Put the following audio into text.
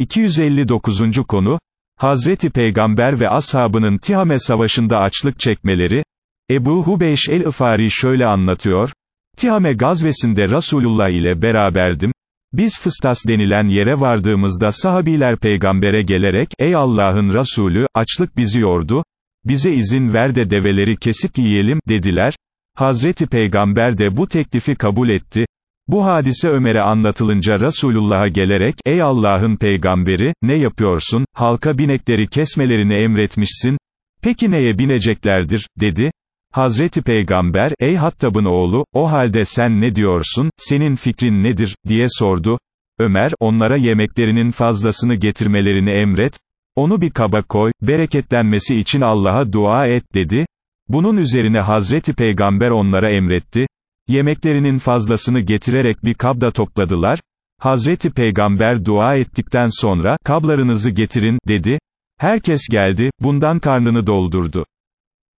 259. konu, Hazreti Peygamber ve ashabının Tihame Savaşı'nda açlık çekmeleri, Ebu Hubeyş el-Ifari şöyle anlatıyor, Tihame gazvesinde Resulullah ile beraberdim, biz Fıstas denilen yere vardığımızda sahabiler peygambere gelerek, ey Allah'ın Resulü, açlık bizi yordu, bize izin ver de develeri kesip yiyelim, dediler, Hazreti Peygamber de bu teklifi kabul etti, bu hadise Ömer'e anlatılınca Resulullah'a gelerek, ey Allah'ın peygamberi, ne yapıyorsun, halka binekleri kesmelerini emretmişsin, peki neye bineceklerdir, dedi, Hazreti Peygamber, ey Hattab'ın oğlu, o halde sen ne diyorsun, senin fikrin nedir, diye sordu, Ömer, onlara yemeklerinin fazlasını getirmelerini emret, onu bir kaba koy, bereketlenmesi için Allah'a dua et, dedi, bunun üzerine Hazreti Peygamber onlara emretti, Yemeklerinin fazlasını getirerek bir kabda topladılar, Hazreti Peygamber dua ettikten sonra, kablarınızı getirin, dedi, herkes geldi, bundan karnını doldurdu.